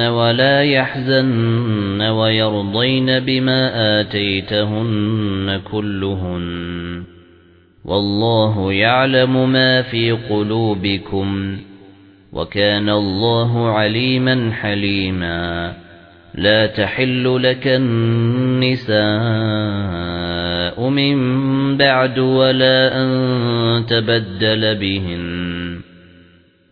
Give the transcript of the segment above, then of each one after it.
ولا يحزن ويرضين بما آتيتهن كلهن. والله يعلم ما في قلوبكم وكان الله عليما حليما. لا تحل لك النساء من بعد ولا أن تبدل بهن.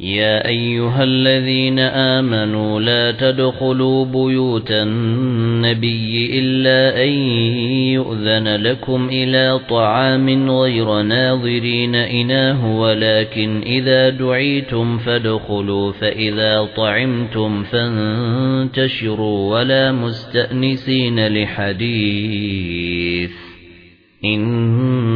يا أيها الذين آمنوا لا تدخلوا بيوت النبي إلا أن يؤذن لكم إلى طعام غير ناظرين إناه ولكن إذا دعيتم فادخلوا فإذا طعمتم فانتشروا ولا مستأنسين لحديث. إن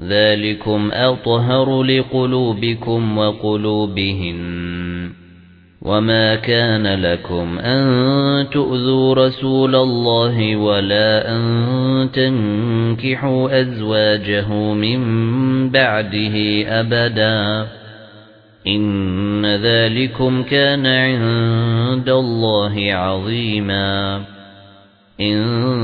ذَلِكُمْ أَطْهَرُ لِقُلُوبِكُمْ وَقُلُوبِهِمْ وَمَا كَانَ لَكُمْ أَن تُؤْذُوا رَسُولَ اللَّهِ وَلَا أَن تَنكِحُوا أَزْوَاجَهُ مِن بَعْدِهِ أَبَدًا إِنَّ ذَلِكُمْ كَانَ عِندَ اللَّهِ عَظِيمًا إن